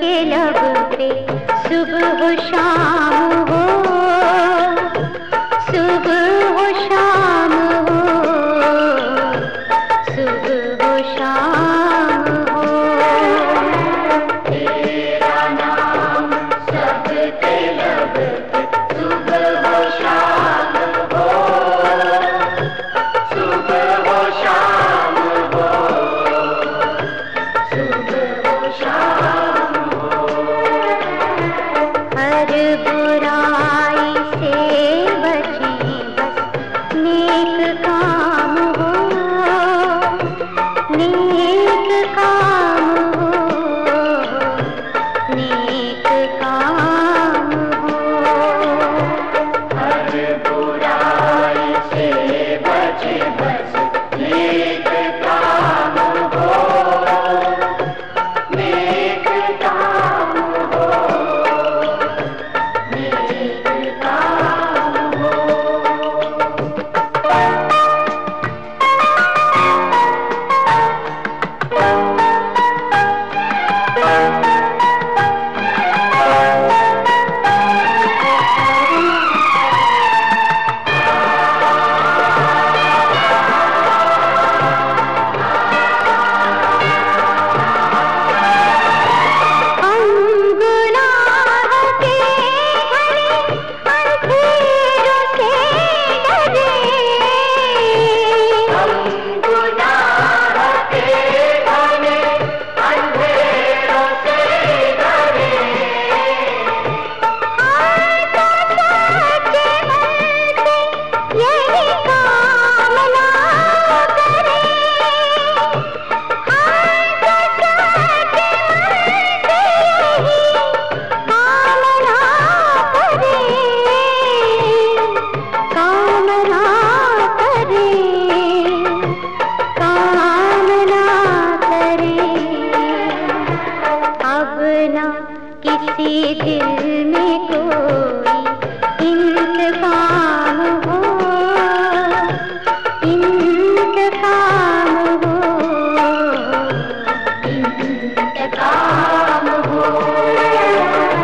के लब पे सुबह शाम हो। सुबह शाम हो। सुबह शाम घट काम हो।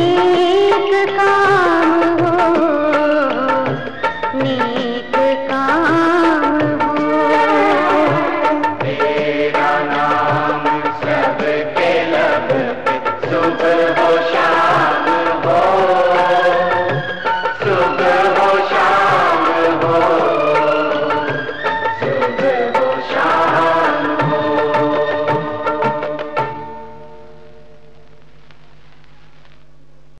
गे